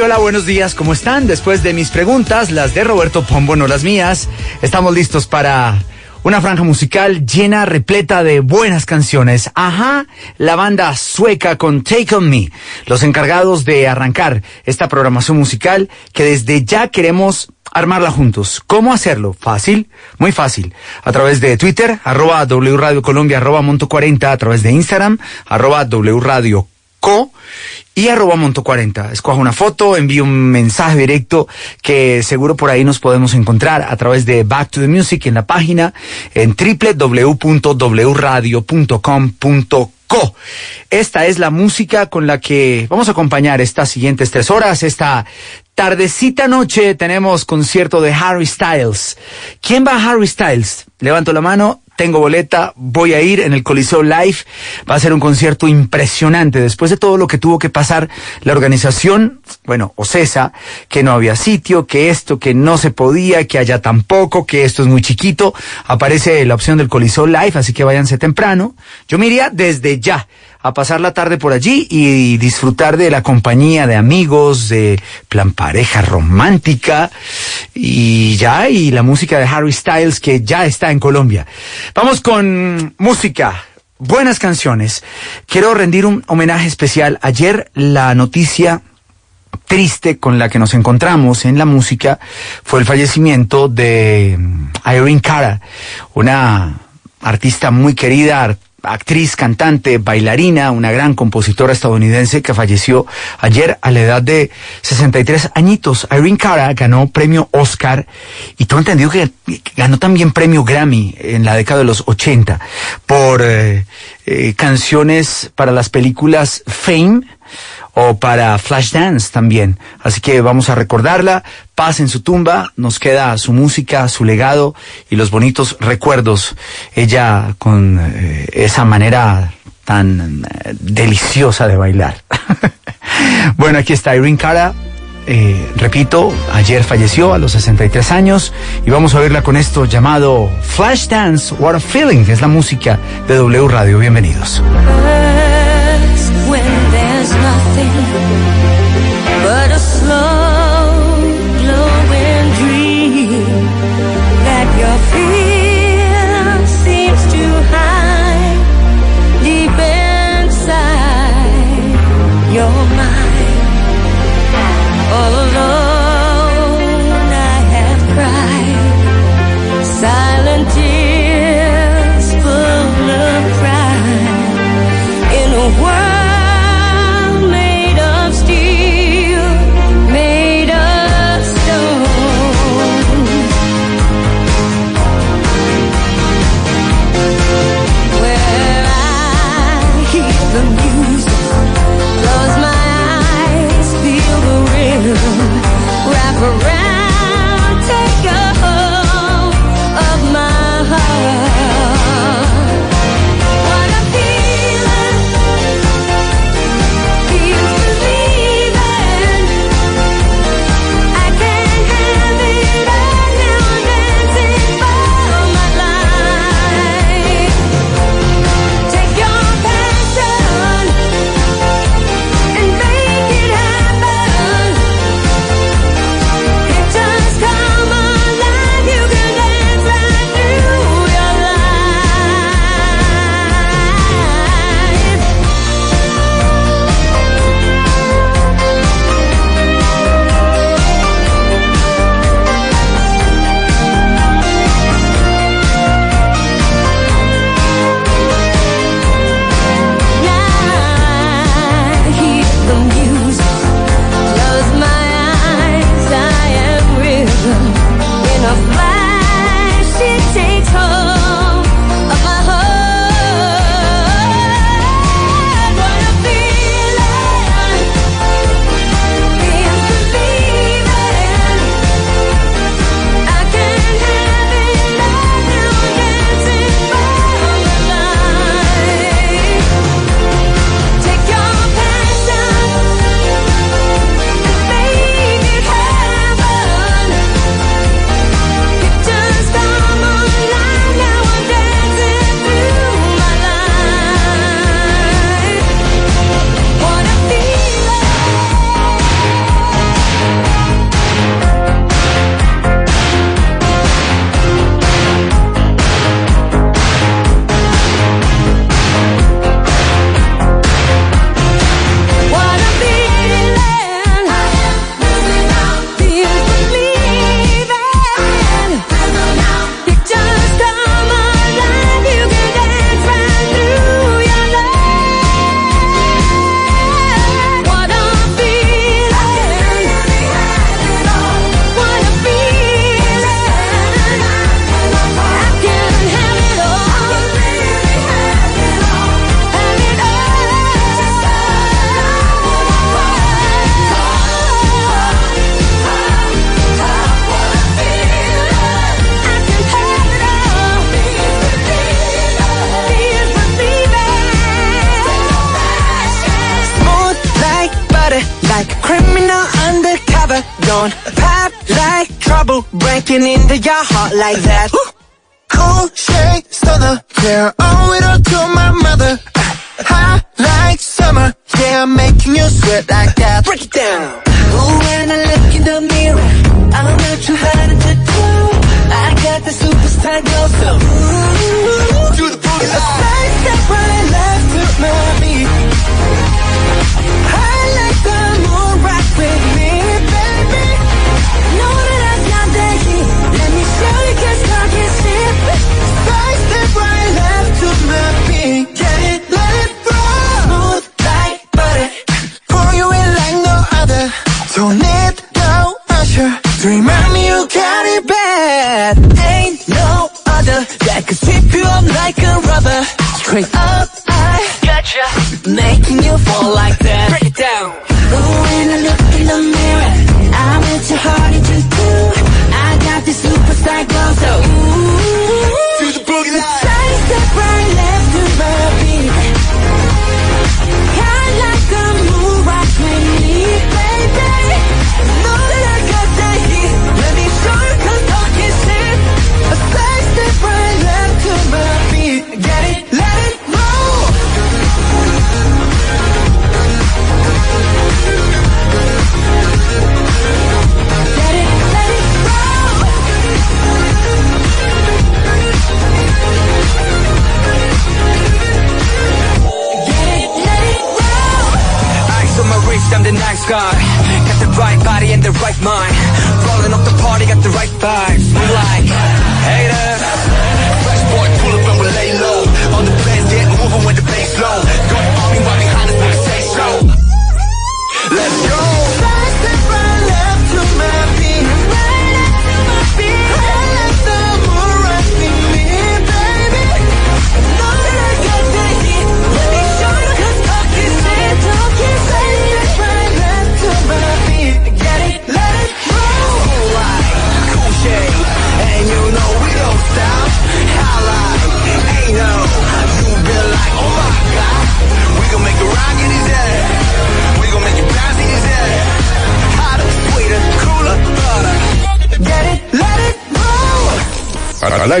hola, buenos días, ¿cómo están? Después de mis preguntas, las de Roberto Pombo, no las mías, estamos listos para una franja musical llena, repleta de buenas canciones. Ajá, la banda sueca con Take On Me, los encargados de arrancar esta programación musical que desde ya queremos armarla juntos. ¿Cómo hacerlo? Fácil, muy fácil. A través de Twitter, arroba W Radio Colombia, arroba Monto 40, a través de Instagram, arroba W Radio Co y arroba monto 40. Escoja una foto, envíe un mensaje directo que seguro por ahí nos podemos encontrar a través de Back to the Music en la página en www.wradio.com.co. Esta es la música con la que vamos a acompañar estas siguientes tres horas. Esta tardecita noche tenemos concierto de Harry Styles. ¿Quién va a Harry Styles? Levanto la mano tengo boleta, voy a ir en el Coliseo Live, va a ser un concierto impresionante. Después de todo lo que tuvo que pasar la organización, bueno, OCESA, que no había sitio, que esto, que no se podía, que haya tampoco, que esto es muy chiquito, aparece la opción del Coliseo Live, así que váyanse temprano. Yo me iría desde ya a pasar la tarde por allí y disfrutar de la compañía de amigos, de plan pareja romántica y ya, y la música de Harry Styles que ya está en Colombia. Vamos con música. Buenas canciones. Quiero rendir un homenaje especial. Ayer la noticia triste con la que nos encontramos en la música fue el fallecimiento de Irene Cara, una artista muy querida, actriz, cantante, bailarina, una gran compositora estadounidense que falleció ayer a la edad de 63 añitos. Irene Cara ganó premio Oscar y tengo entendido que ganó también premio Grammy en la década de los 80 por eh, eh, canciones para las películas Fame o para Flashdance también. Así que vamos a recordarla, paz en su tumba, nos queda su música, su legado y los bonitos recuerdos. Ella con eh, esa manera tan eh, deliciosa de bailar. bueno, aquí está Irene Cara. Eh, repito, ayer falleció a los 63 años y vamos a verla con esto llamado Flashdance, What a Feeling, es la música de W Radio. Bienvenidos. like that.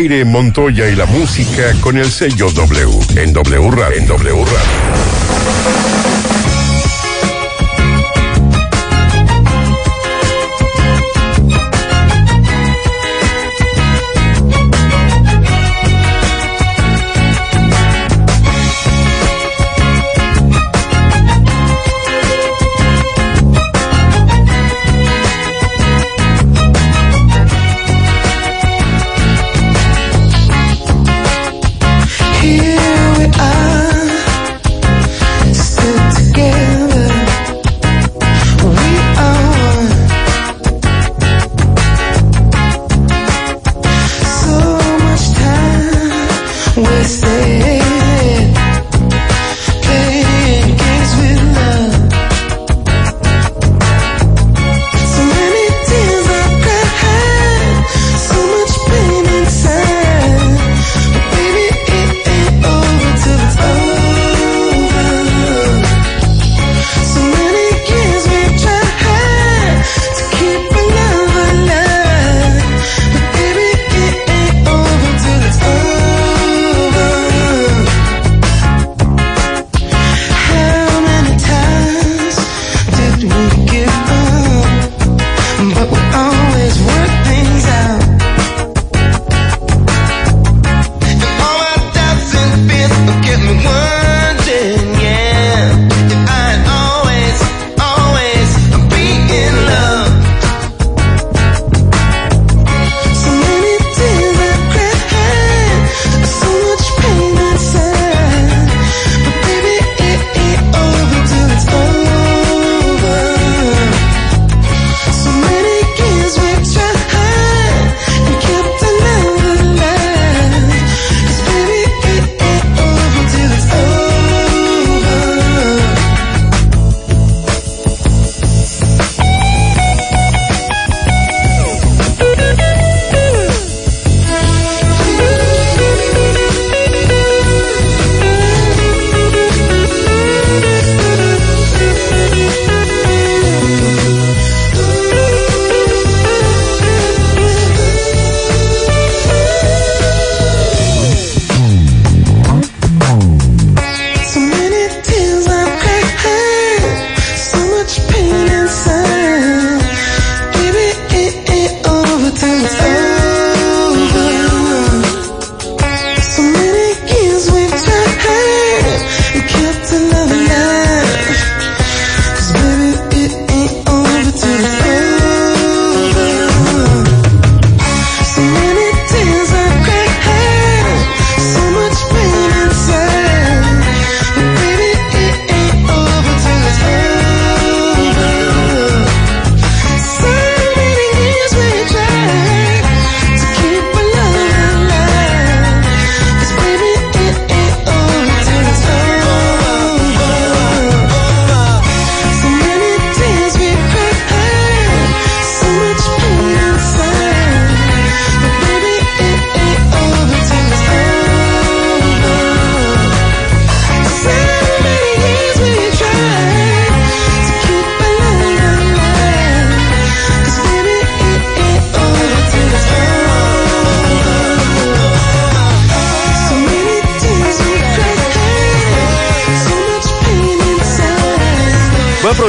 aire Montoya y la música con el sello W. En W Radio. En W Radio.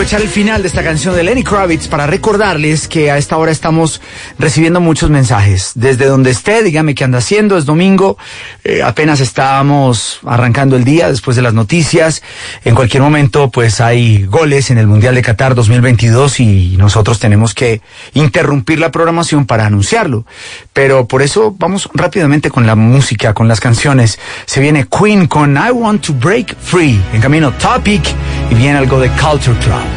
Aprovechar el final de esta canción de Lenny Kravitz para recordarles que a esta hora estamos recibiendo muchos mensajes. Desde donde esté, dígame qué anda haciendo, es domingo, eh, apenas estábamos arrancando el día después de las noticias. En cualquier momento, pues hay goles en el Mundial de Qatar 2022 y nosotros tenemos que interrumpir la programación para anunciarlo. Pero por eso vamos rápidamente con la música, con las canciones. Se viene Queen con I Want to Break Free, en camino Topic y viene algo de Culture Club.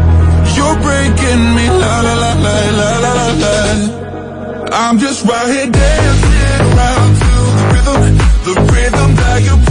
you're breaking me La la la la la la la la. I'm just right here dancing around to the rhythm The rhythm that you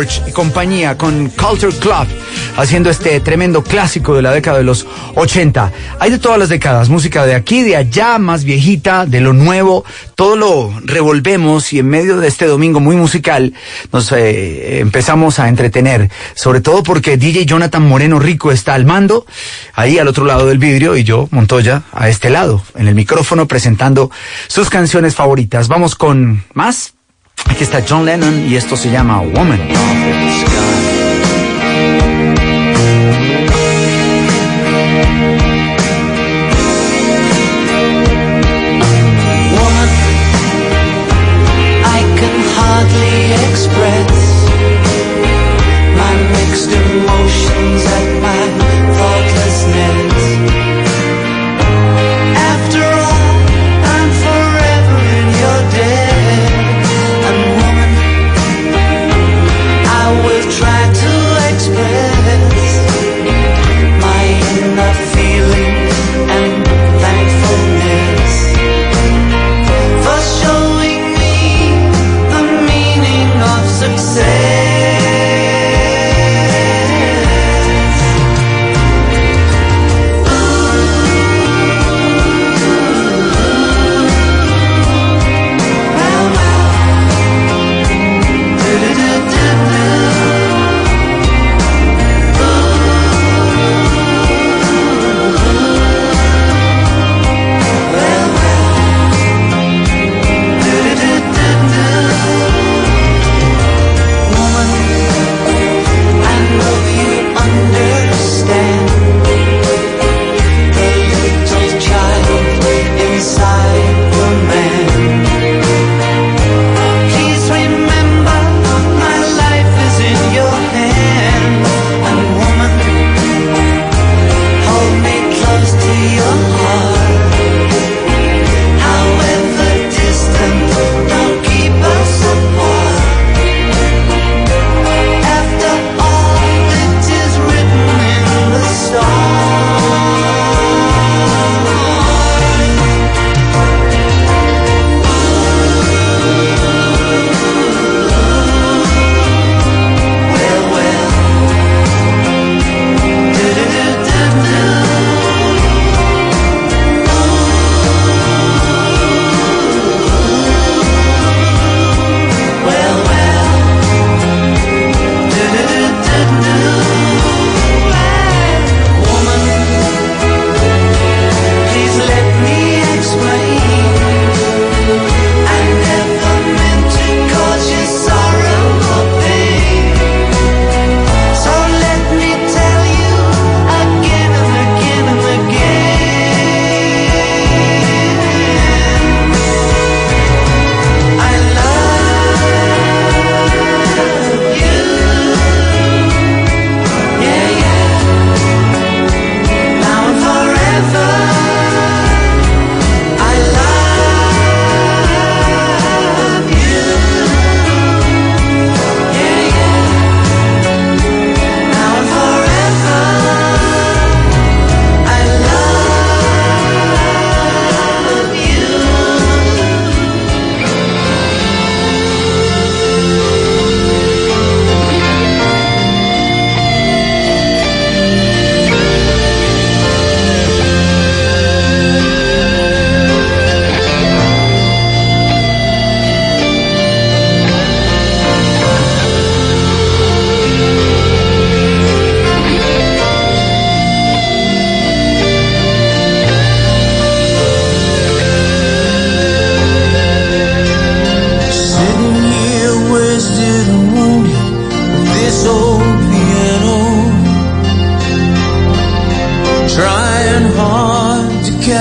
Y compañía con Culture Club haciendo este tremendo clásico de la década de los 80. Hay de todas las décadas, música de aquí, de allá, más viejita, de lo nuevo, todo lo revolvemos y en medio de este domingo muy musical nos eh, empezamos a entretener, sobre todo porque DJ Jonathan Moreno Rico está al mando, ahí al otro lado del vidrio y yo, Montoya, a este lado, en el micrófono presentando sus canciones favoritas. Vamos con más. Aquí está John Lennon y esto se llama Woman.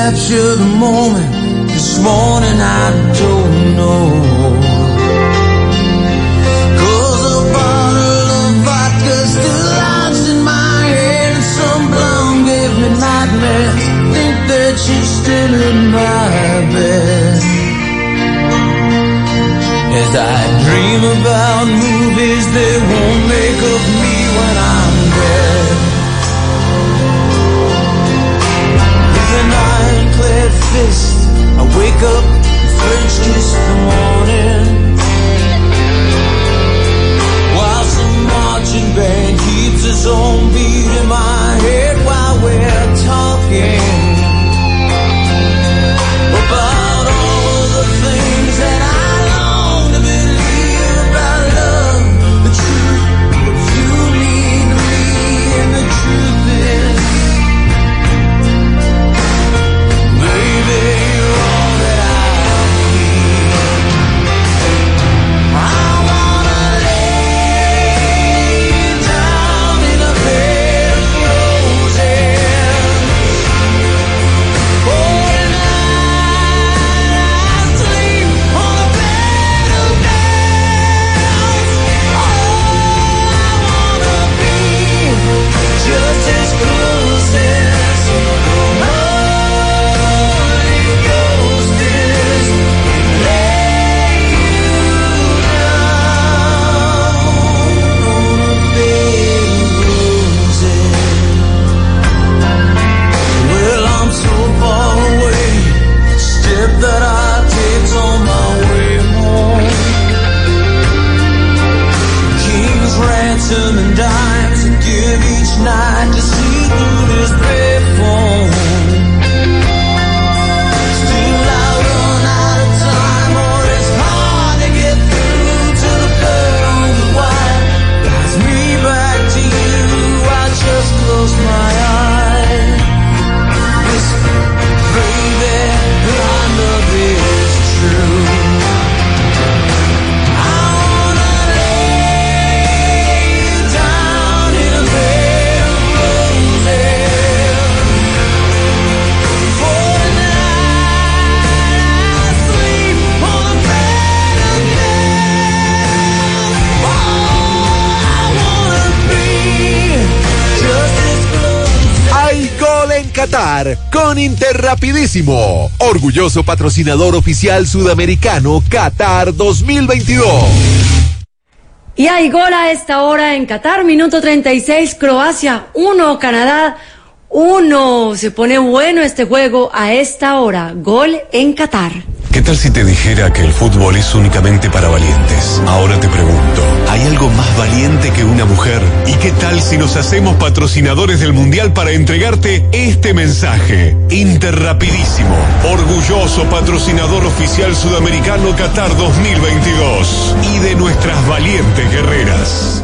Capture the moment. This morning I don't know. A bottle of vodka still in my some blonde gave me nightmares. Think that she's still in my bed. As I dream about movies they won't make of me when I'm dead. at fist. I wake up first kiss of the morning. While some marching band keeps its own beat in my Interrapidísimo, orgulloso patrocinador oficial sudamericano Qatar 2022. Y hay gol a esta hora en Qatar, minuto 36, Croacia 1, Canadá 1. Se pone bueno este juego a esta hora, gol en Qatar. ¿Qué tal si te dijera que el fútbol es únicamente para valientes? Ahora te pregunto, ¿hay algo más valiente que una mujer? ¿Y qué tal si nos hacemos patrocinadores del Mundial para entregarte este mensaje? Interrapidísimo, orgulloso patrocinador oficial sudamericano Qatar 2022 y de nuestras valientes guerreras.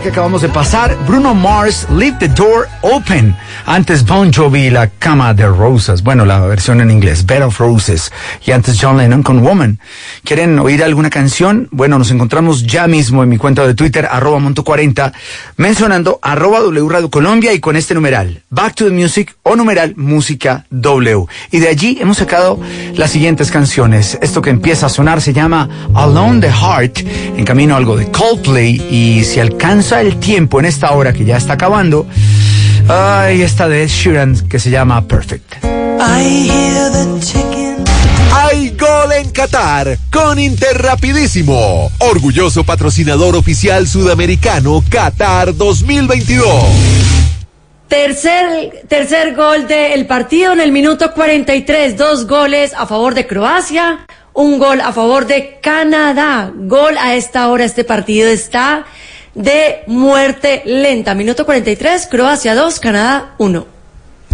Que acabamos de pasar. Bruno Mars, Leave the Door Open. Antes Bon Jovi, La Cama de Rosas. Bueno, la versión en inglés, Bed of Roses. Y antes John Lennon con Woman. ¿Quieren oír alguna canción? Bueno, nos encontramos ya mismo en mi cuenta de Twitter, arroba monto40, mencionando arroba W Radio Colombia y con este numeral, Back to the Music o numeral Música W. Y de allí hemos sacado las siguientes canciones. Esto que empieza a sonar se llama Alone the Heart, en camino a algo de Coldplay y si alcanza el tiempo en esta hora que ya está acabando, ay, esta de Ed Sheeran que se llama Perfect. I hear the. Hay gol en Qatar con Interrapidísimo, orgulloso patrocinador oficial sudamericano Qatar 2022. Tercer, tercer gol del partido en el minuto 43. Dos goles a favor de Croacia, un gol a favor de Canadá. Gol a esta hora. Este partido está de muerte lenta. Minuto 43, Croacia 2, Canadá 1.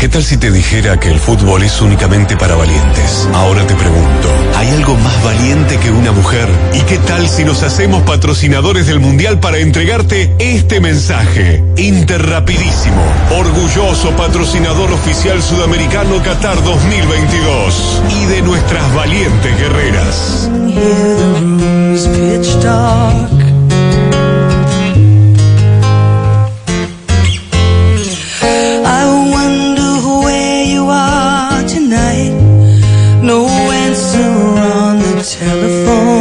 ¿Qué tal si te dijera que el fútbol es únicamente para valientes? Ahora te pregunto, ¿hay algo más valiente que una mujer? ¿Y qué tal si nos hacemos patrocinadores del Mundial para entregarte este mensaje? Interrapidísimo, orgulloso patrocinador oficial sudamericano Qatar 2022 y de nuestras valientes guerreras. Telephone.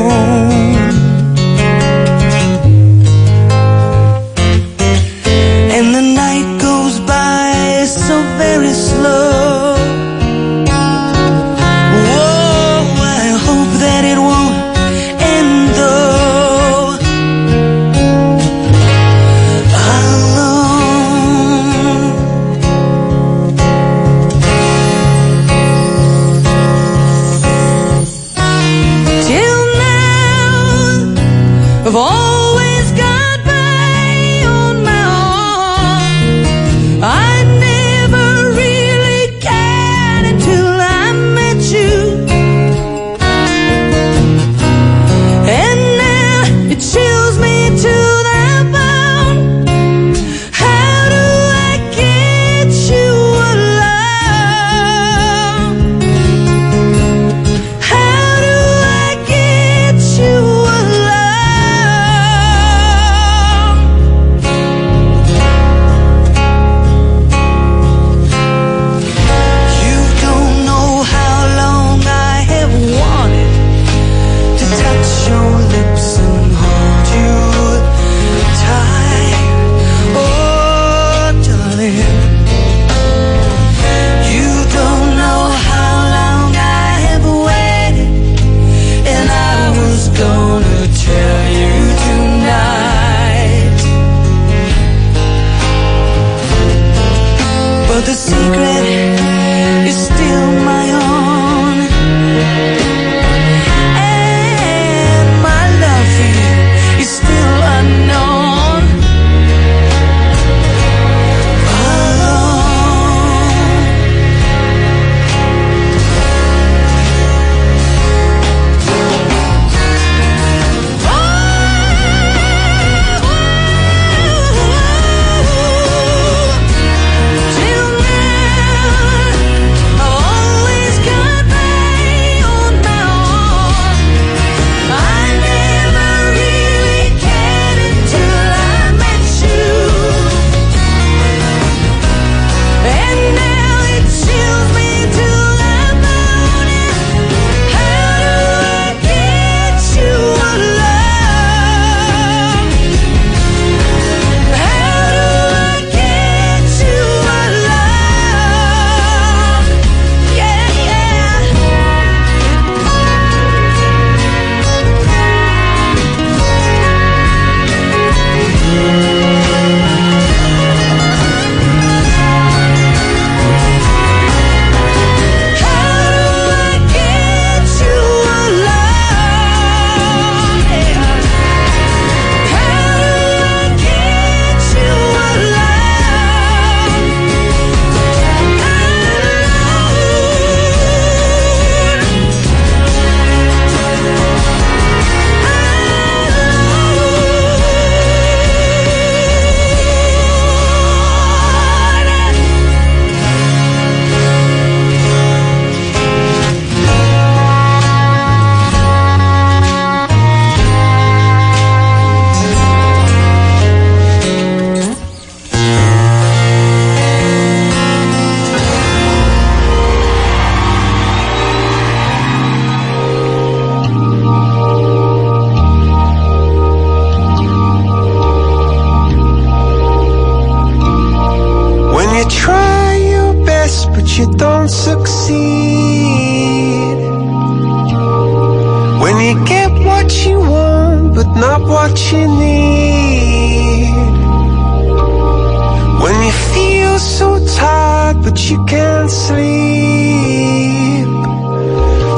but you can't sleep.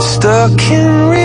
Stuck in.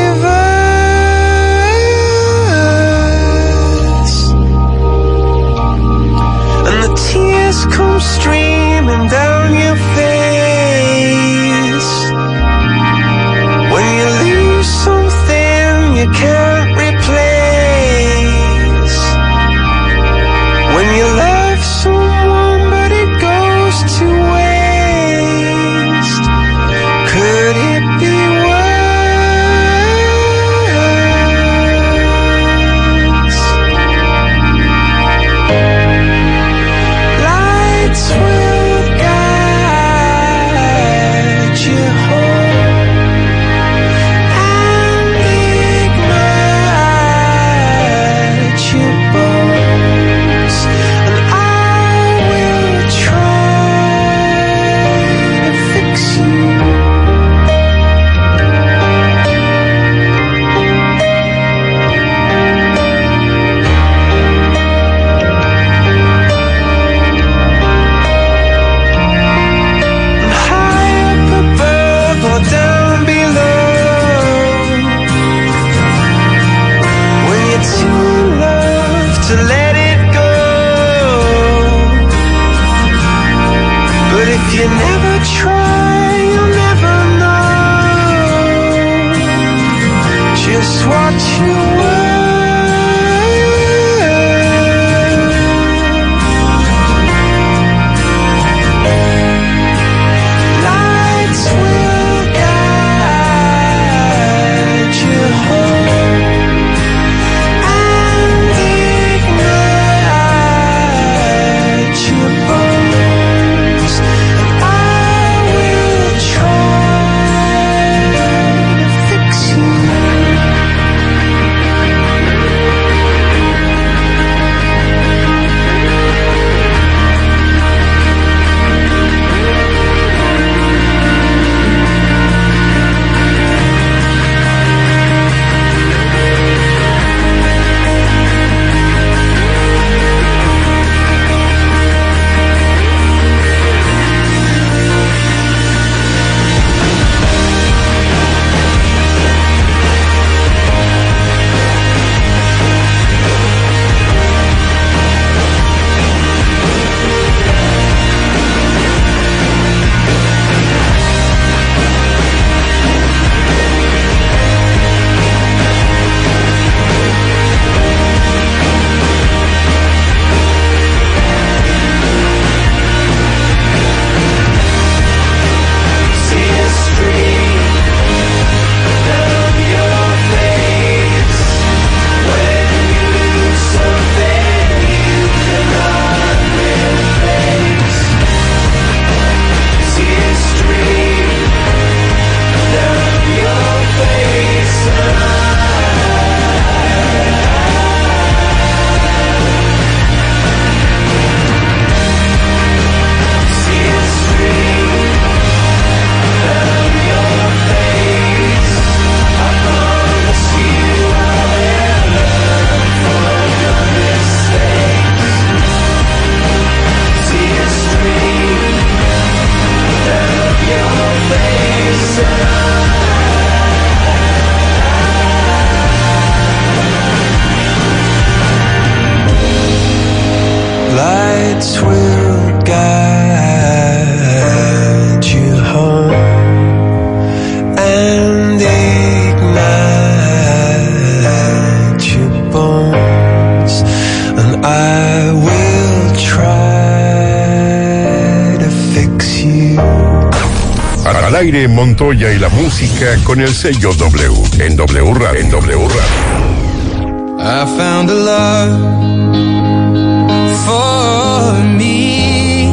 Montoya y la música con el sello W en W Radio. En w Radio. I found a love for me.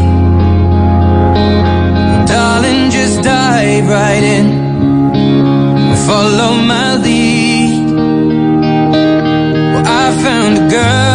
Darling, just dive right in. Follow my lead. Well, I found a girl.